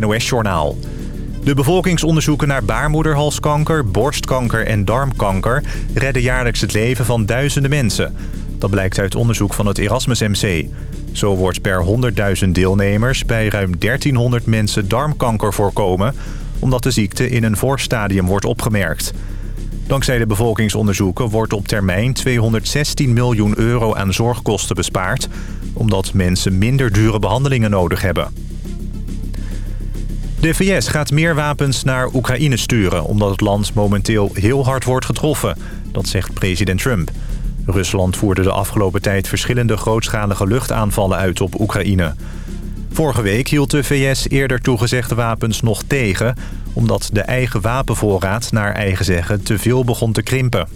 NOS-journaal. De bevolkingsonderzoeken naar baarmoederhalskanker, borstkanker en darmkanker... redden jaarlijks het leven van duizenden mensen. Dat blijkt uit onderzoek van het Erasmus MC. Zo wordt per 100.000 deelnemers bij ruim 1300 mensen darmkanker voorkomen... omdat de ziekte in een voorstadium wordt opgemerkt. Dankzij de bevolkingsonderzoeken wordt op termijn 216 miljoen euro aan zorgkosten bespaard... omdat mensen minder dure behandelingen nodig hebben. De VS gaat meer wapens naar Oekraïne sturen... omdat het land momenteel heel hard wordt getroffen. Dat zegt president Trump. Rusland voerde de afgelopen tijd verschillende grootschalige luchtaanvallen uit op Oekraïne. Vorige week hield de VS eerder toegezegde wapens nog tegen... omdat de eigen wapenvoorraad naar eigen zeggen te veel begon te krimpen.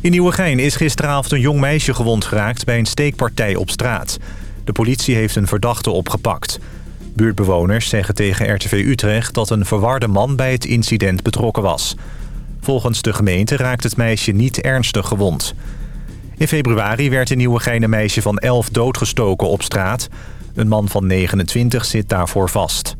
In Nieuwegein is gisteravond een jong meisje gewond geraakt bij een steekpartij op straat. De politie heeft een verdachte opgepakt. Buurtbewoners zeggen tegen RTV Utrecht dat een verwarde man bij het incident betrokken was. Volgens de gemeente raakt het meisje niet ernstig gewond. In februari werd een Nieuwegein een meisje van 11 doodgestoken op straat. Een man van 29 zit daarvoor vast.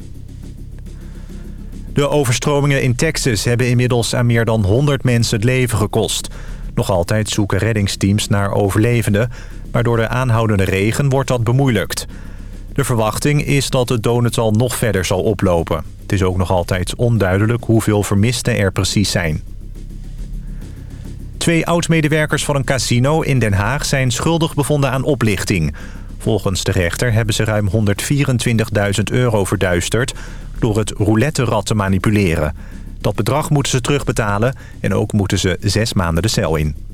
De overstromingen in Texas hebben inmiddels aan meer dan 100 mensen het leven gekost. Nog altijd zoeken reddingsteams naar overlevenden... maar door de aanhoudende regen wordt dat bemoeilijkt. De verwachting is dat het dodental nog verder zal oplopen. Het is ook nog altijd onduidelijk hoeveel vermisten er precies zijn. Twee oud-medewerkers van een casino in Den Haag zijn schuldig bevonden aan oplichting. Volgens de rechter hebben ze ruim 124.000 euro verduisterd... door het roulette-rad te manipuleren. Dat bedrag moeten ze terugbetalen en ook moeten ze zes maanden de cel in.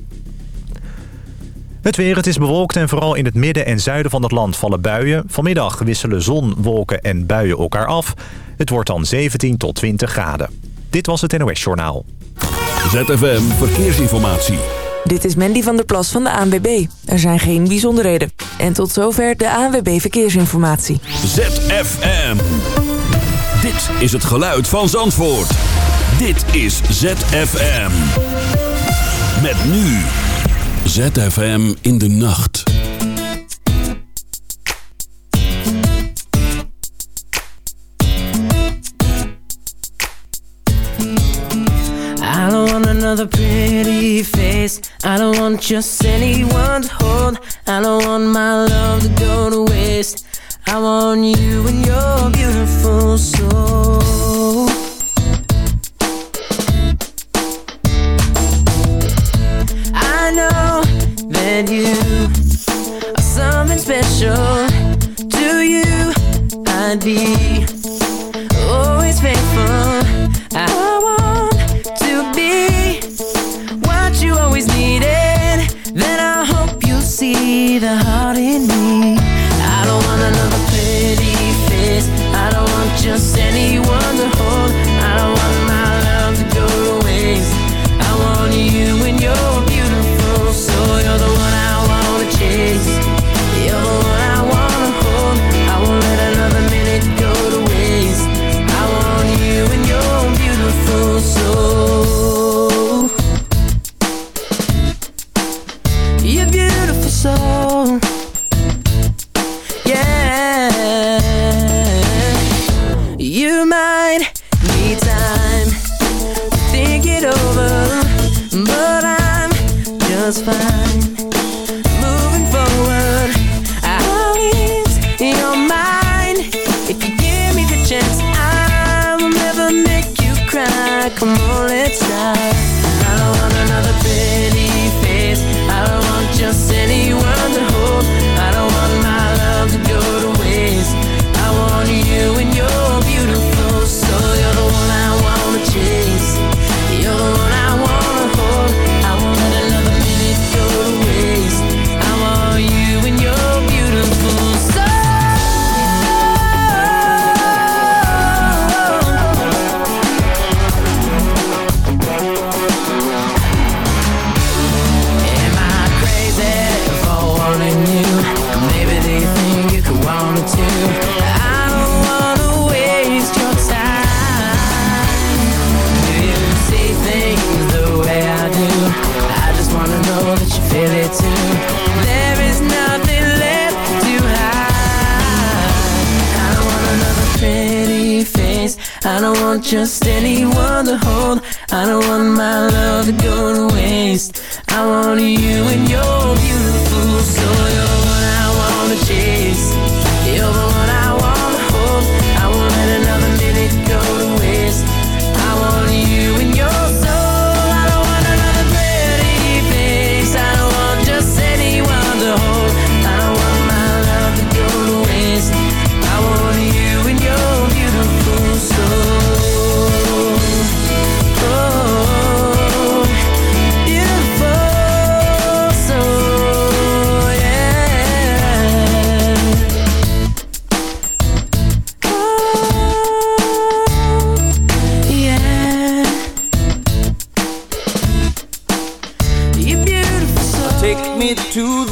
Het weer, het is bewolkt en vooral in het midden en zuiden van het land vallen buien. Vanmiddag wisselen zon, wolken en buien elkaar af. Het wordt dan 17 tot 20 graden. Dit was het NOS Journaal. ZFM Verkeersinformatie. Dit is Mandy van der Plas van de ANWB. Er zijn geen bijzonderheden. En tot zover de ANWB Verkeersinformatie. ZFM. Dit is het geluid van Zandvoort. Dit is ZFM. Met nu... ZFM in de nacht. I don't want another pretty face. I don't want just anyone to hold. I don't want my love to go to waste. I want you and your beautiful soul Know that you are something special To you. I'd be always faithful. I want to be what you always needed. Then I hope you'll see the heart in me You might need time to think it over But I'm just fine want just anyone to hold. I don't want my love to go to waste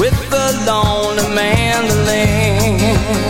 With the lonely mandolin.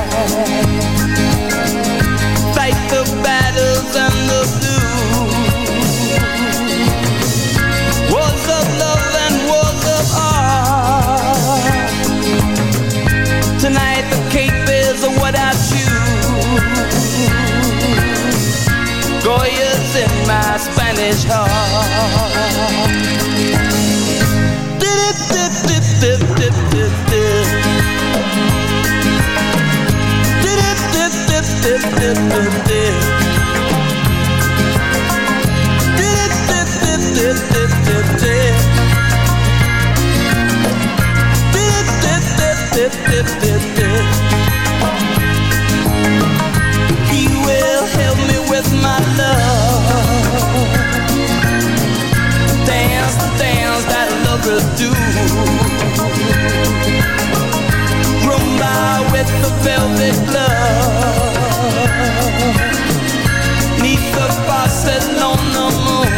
Rumba with the velvet glove. Neath the Barcelona moon.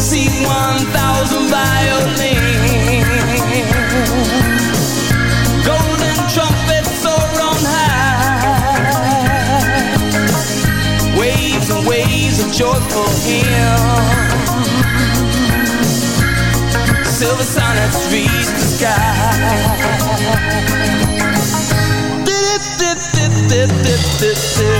See one thousand violins. Golden trumpets soar on high. Waves and waves of joyful hymns. Dip, dip,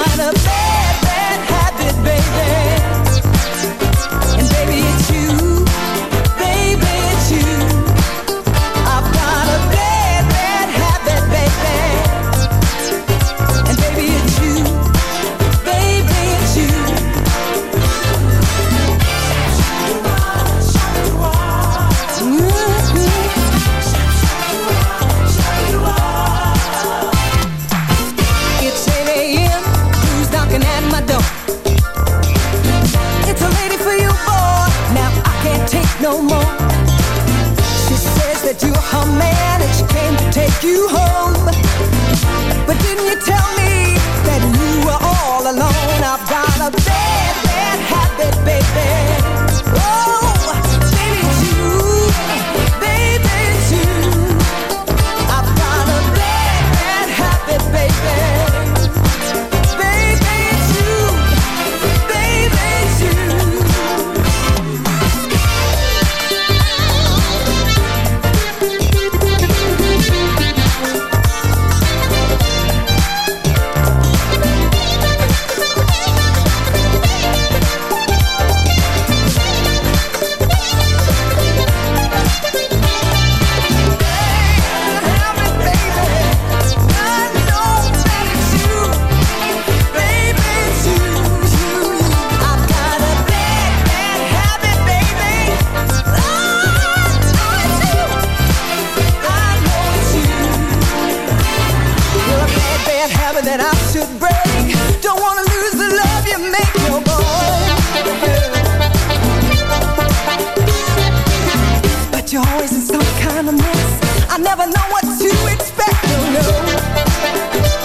not a bad you home. always in some kind of mess. I never know what to expect, No, no.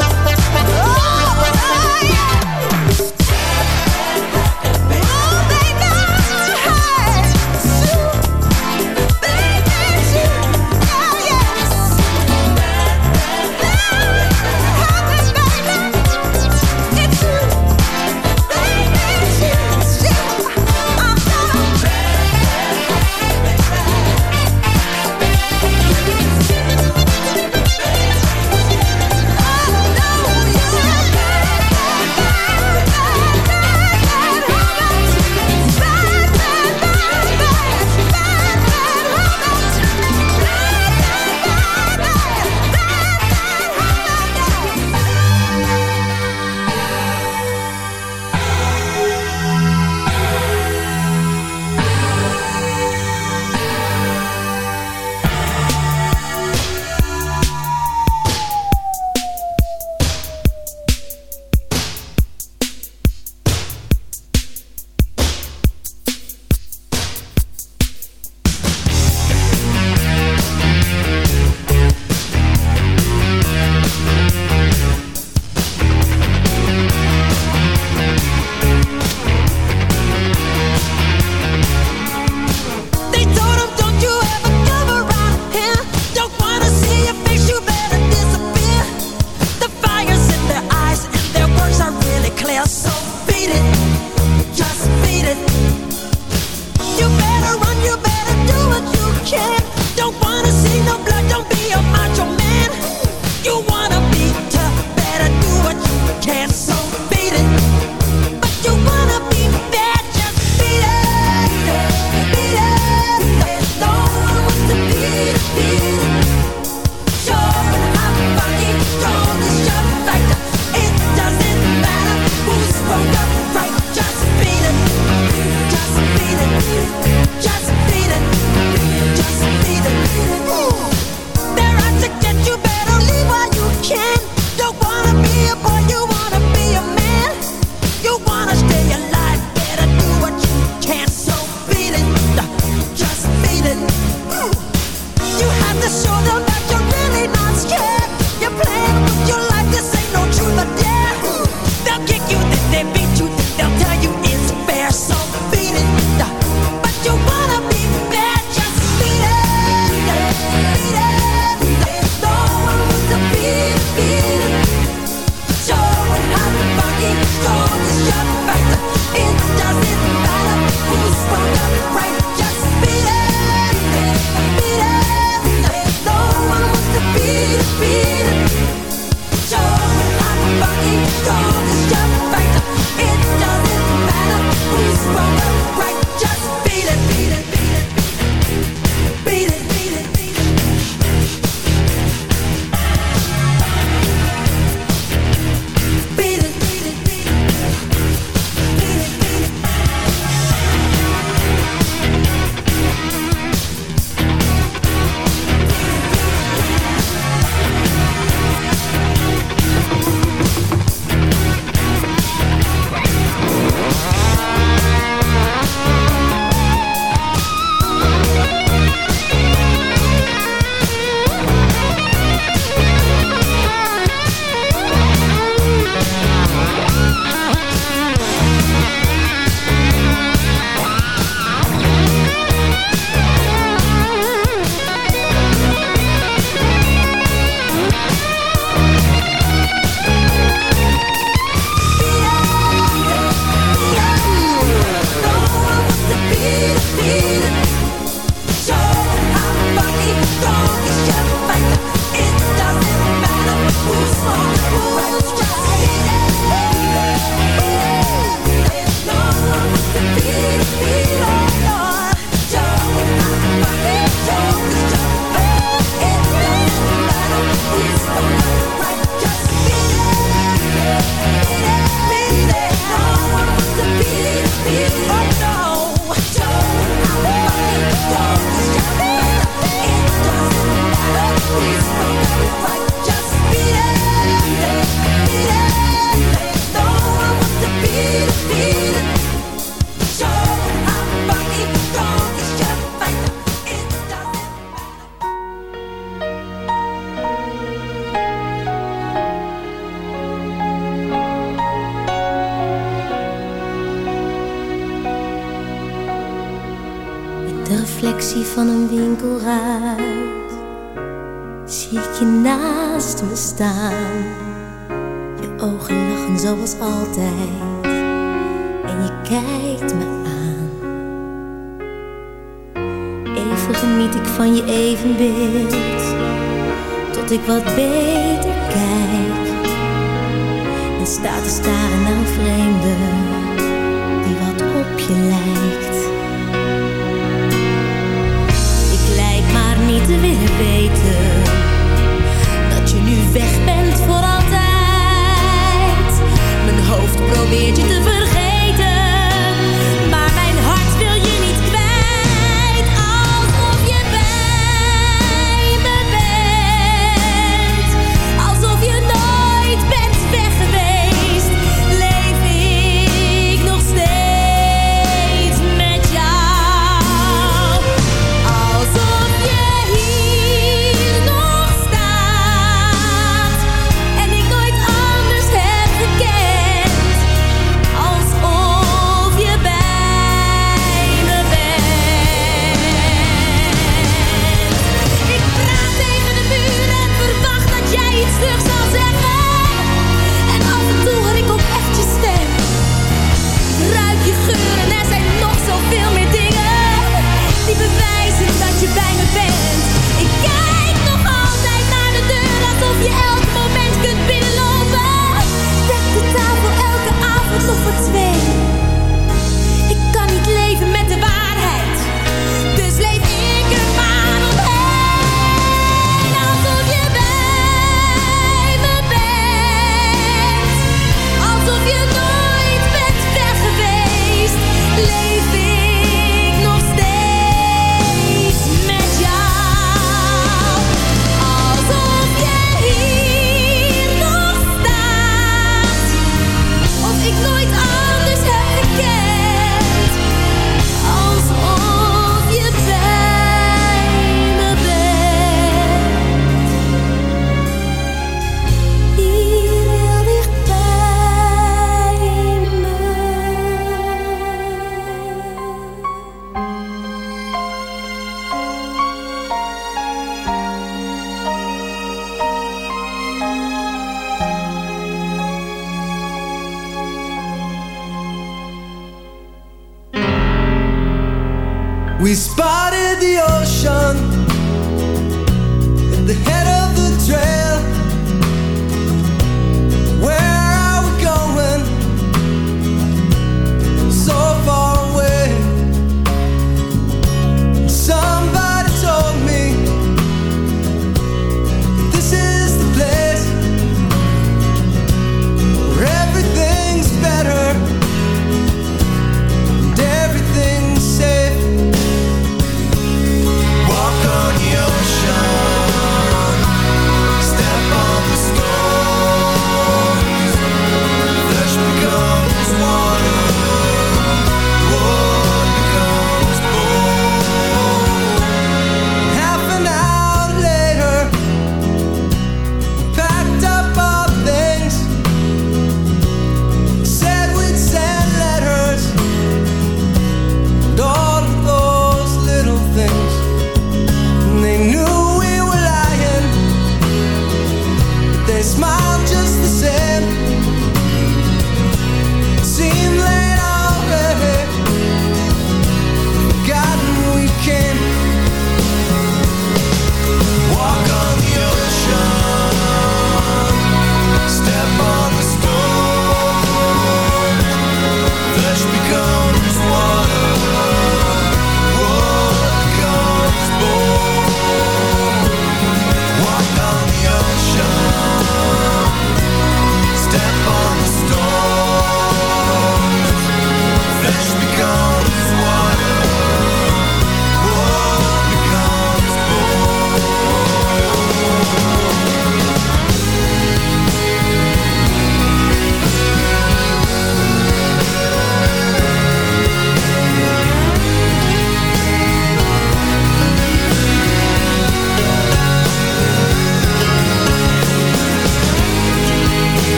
起来。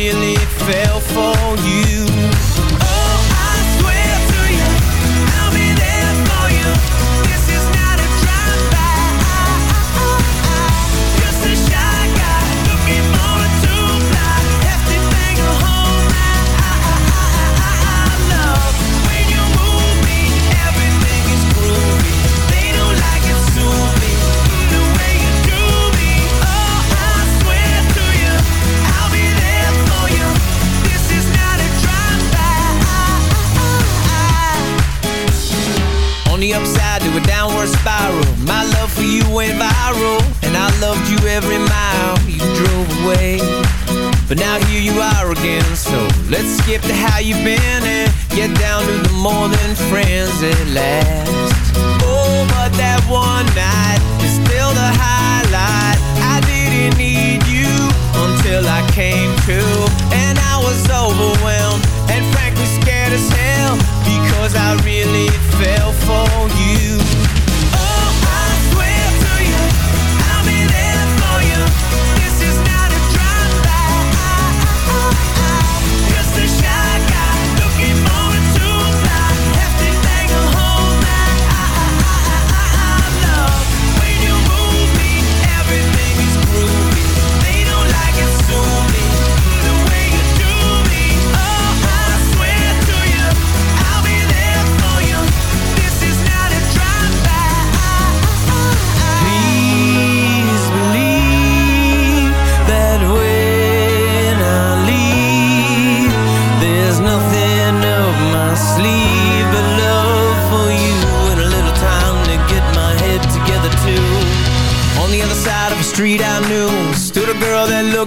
really felt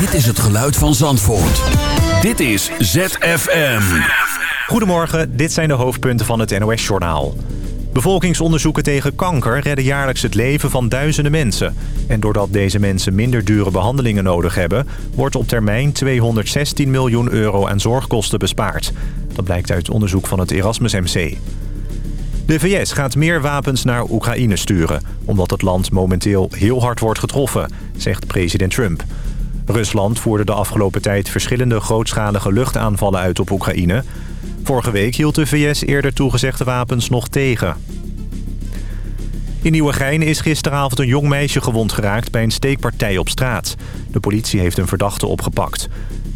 Dit is het geluid van Zandvoort. Dit is ZFM. Goedemorgen, dit zijn de hoofdpunten van het NOS-journaal. Bevolkingsonderzoeken tegen kanker redden jaarlijks het leven van duizenden mensen. En doordat deze mensen minder dure behandelingen nodig hebben... wordt op termijn 216 miljoen euro aan zorgkosten bespaard. Dat blijkt uit onderzoek van het Erasmus MC. De VS gaat meer wapens naar Oekraïne sturen... omdat het land momenteel heel hard wordt getroffen, zegt president Trump. Rusland voerde de afgelopen tijd verschillende grootschalige luchtaanvallen uit op Oekraïne. Vorige week hield de VS eerder toegezegde wapens nog tegen. In Nieuwegein is gisteravond een jong meisje gewond geraakt bij een steekpartij op straat. De politie heeft een verdachte opgepakt.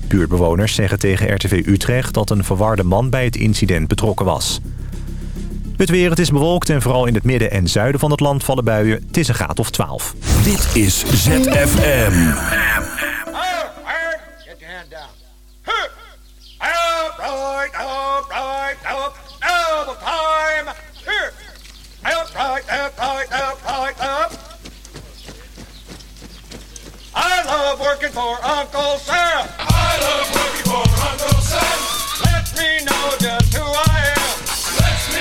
Buurtbewoners zeggen tegen RTV Utrecht dat een verwarde man bij het incident betrokken was. Het weer, het is bewolkt en vooral in het midden en zuiden van het land vallen buien. Het is een graad of 12. Dit is ZFM. I love working for Uncle Sam. I love working for Uncle Sam. Let me know just who I am.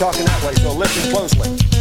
talking that way, so listen closely.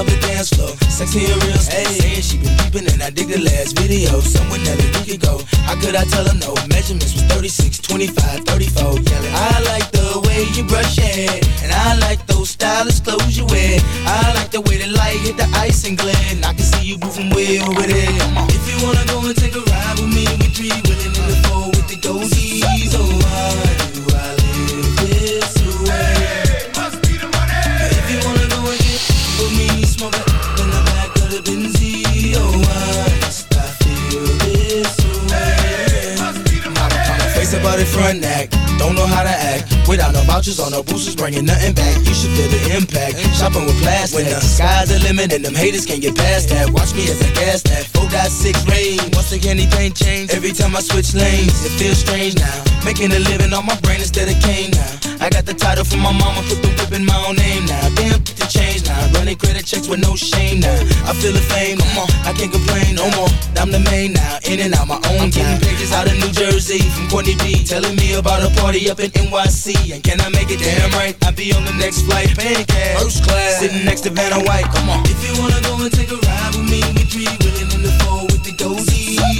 Of the dance floor. Sexy and real stuff. Saying she been peeping and I dig the last video. Someone that we could go. How could I tell her no? Measurements was 36, 25, 34. Yelling. I like the way you brush your hair. And I like those stylish clothes you wear. I like the way the light hit the ice and glare. And I can see you moving way over there. If you wanna go and take a ride with me, we three willing in the four with the goldies. Oh, front act. Don't know how to act without no vouchers or no boosters, bringing nothing back. You should feel the impact. Shopping with plastic. When the sky's the limit and them haters can't get past that. Watch me as I gas that. 4.6 range. Once again, anything change. Every time I switch lanes, it feels strange now. Making a living on my brain instead of cane now. I got the title from my mama, put the whip in my own name now. Damn, the change now. Running credit checks with no shame now. I feel the fame, no more. I can't complain no more. I'm the main now, in and out my own I'm getting pages out of New Jersey from Courtney B. Telling me about a party up in NYC. And can I make it damn right? I'll be on the next flight, paying cash. First class, sitting next to Vanna White. Come on. If you wanna go and take a ride with me, we three willing in the four with the goldies.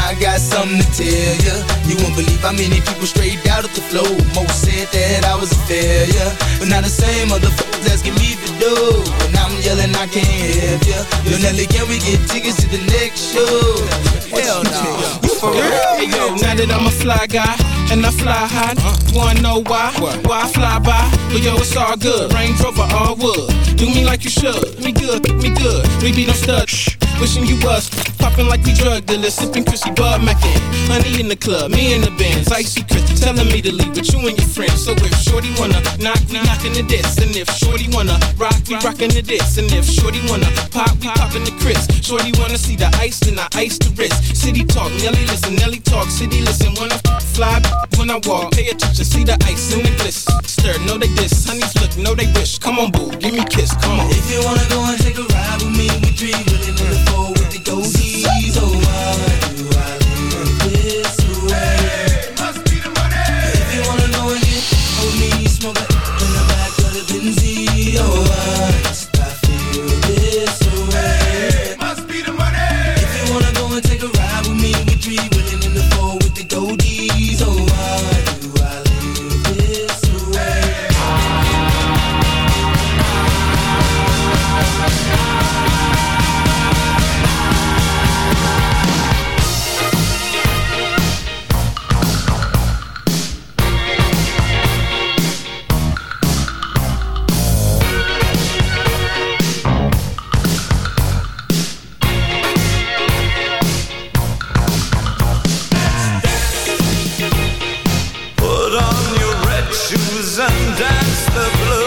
I got something to tell ya. You won't believe how many people straight out of the flow. Most said that I was a failure. But now the same motherfuckers asking me to do. And I'm yelling, I can't help ya. Yo, Nelly, can we get tickets to the next show? Hell no. You for real? Hey yo, now that I'm a fly guy and I fly high, wanna know why? Why I fly by? But yo, it's all good. Range Rover, all wood. Do me like you should. Me good, me good. We be no stud. Wishing you was popping like we drug dealers, sipping Chrissy Bud Mackin. Honey in the club, me in the bands, icy Chris telling me to leave with you and your friends. So if Shorty wanna knock, we knockin' the diss, and if Shorty wanna rock, we rockin' the diss, and if Shorty wanna pop, we poppin' the Chris. Shorty wanna see the ice, then I ice the wrist. City talk, Nelly listen, Nelly talk, city listen. I fly, when I walk, pay attention, see the ice in the bliss. Stir, know they diss, honeys look, know they wish. Come on, boo, give me a kiss, come on. If you wanna go and take a ride with me, we willing in the four with the goldies. Oh, why the blues.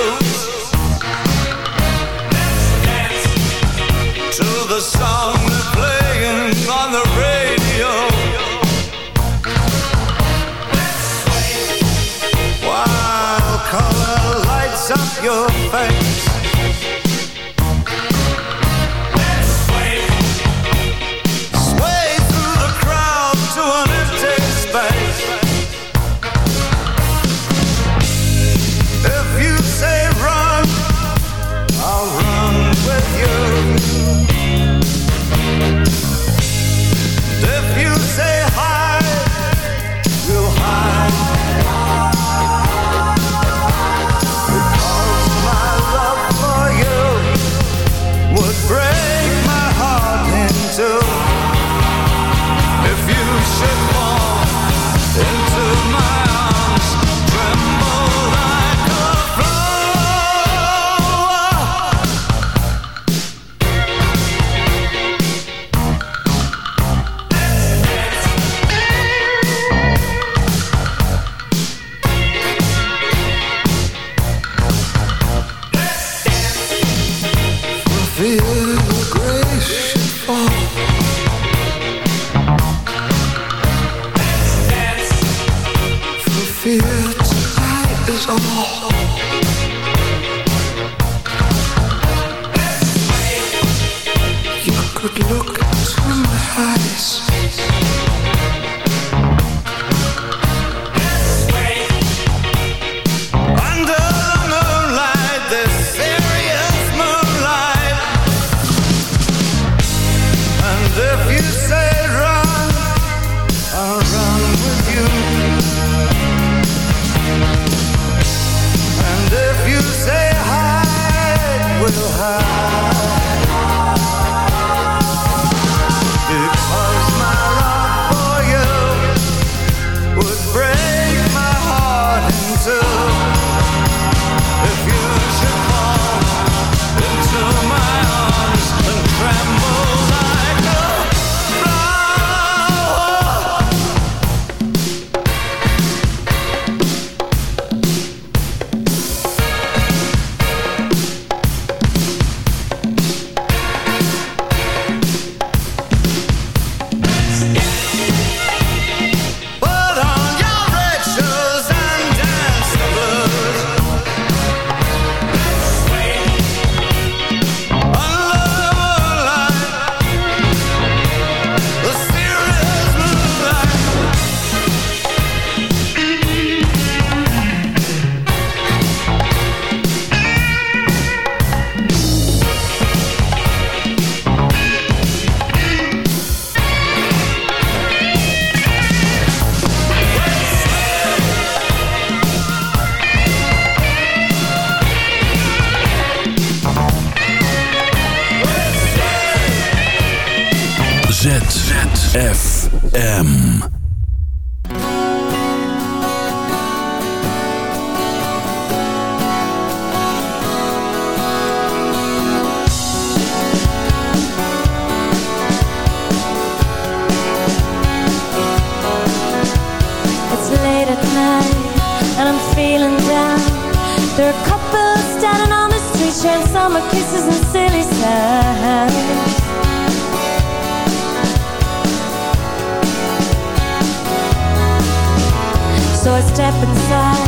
There are couples standing on the street sharing summer kisses and silly signs. So I step inside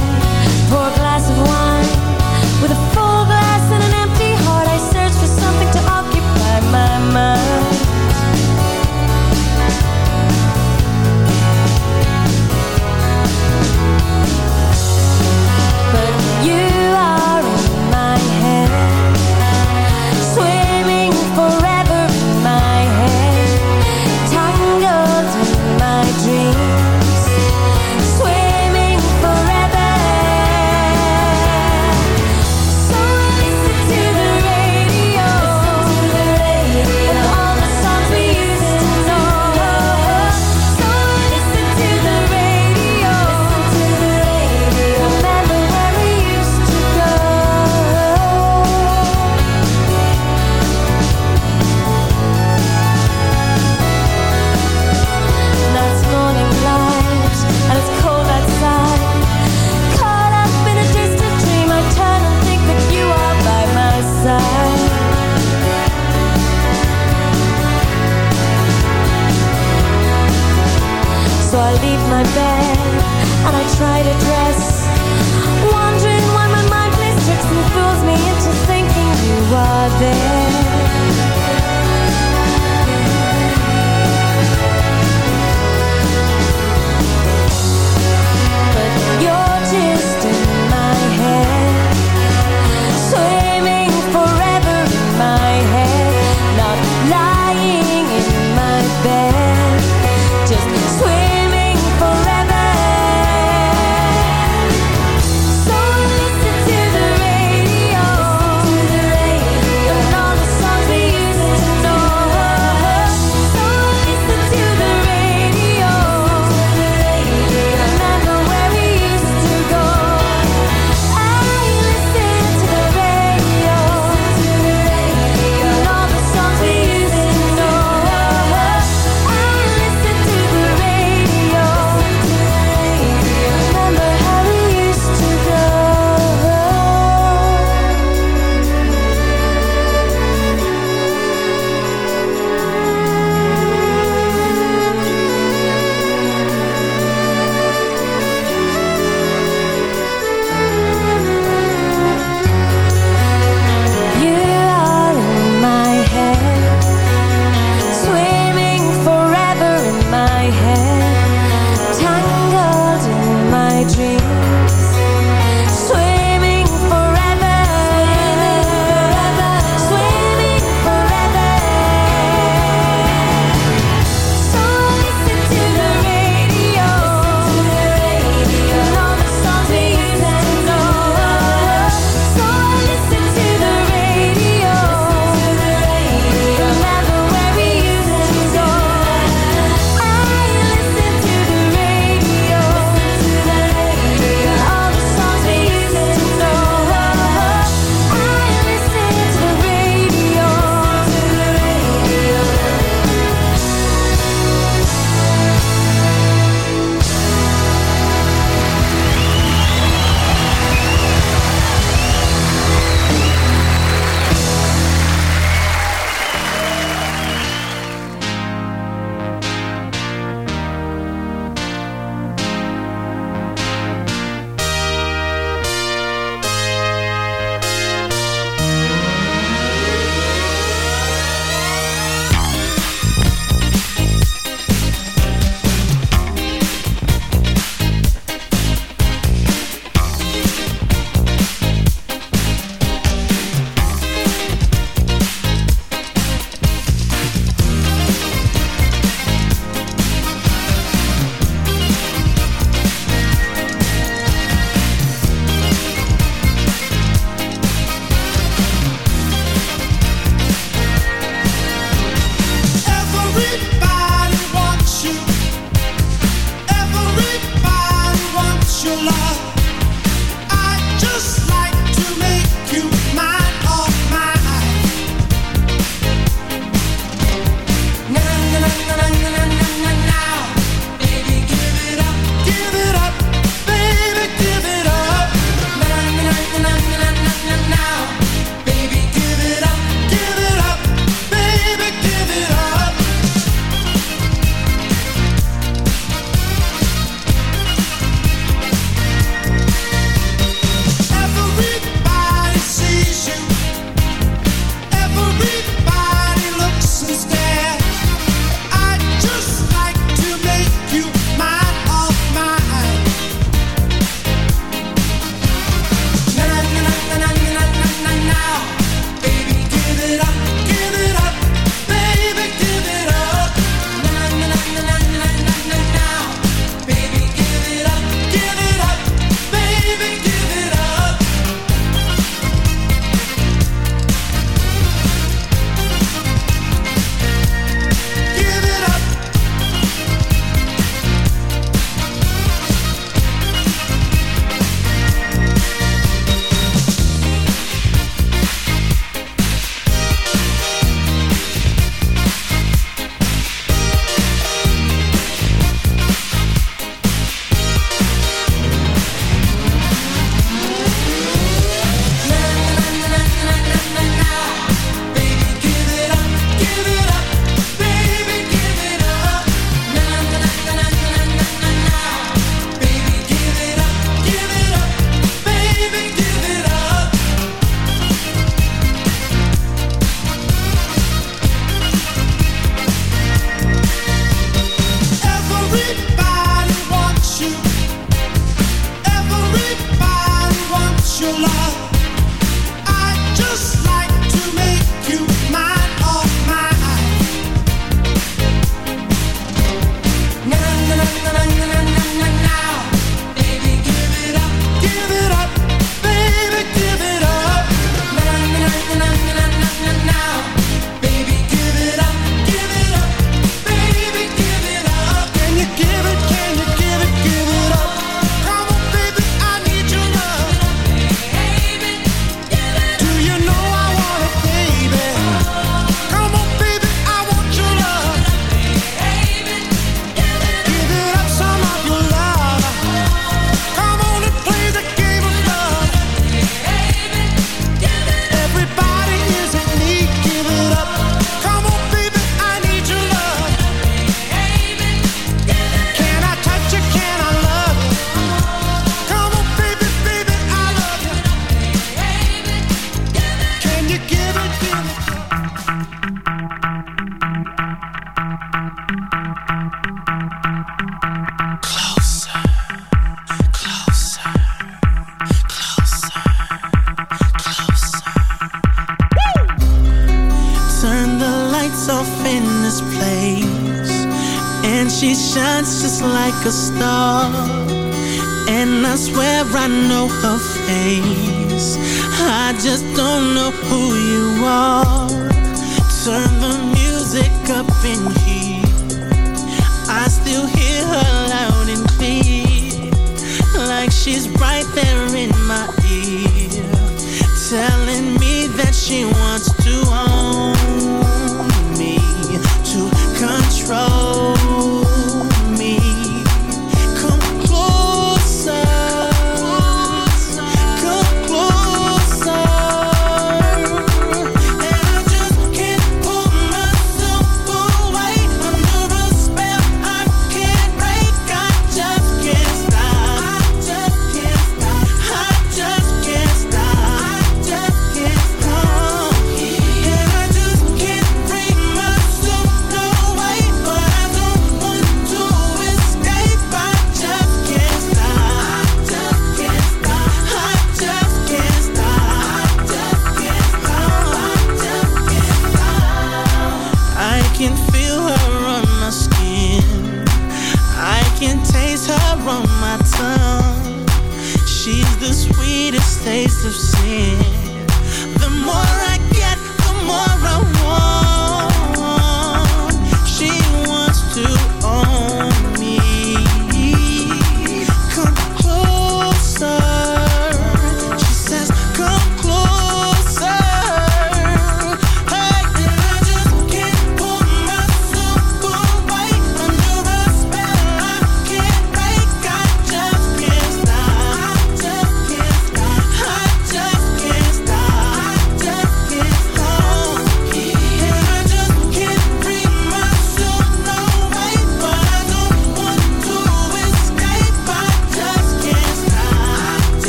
of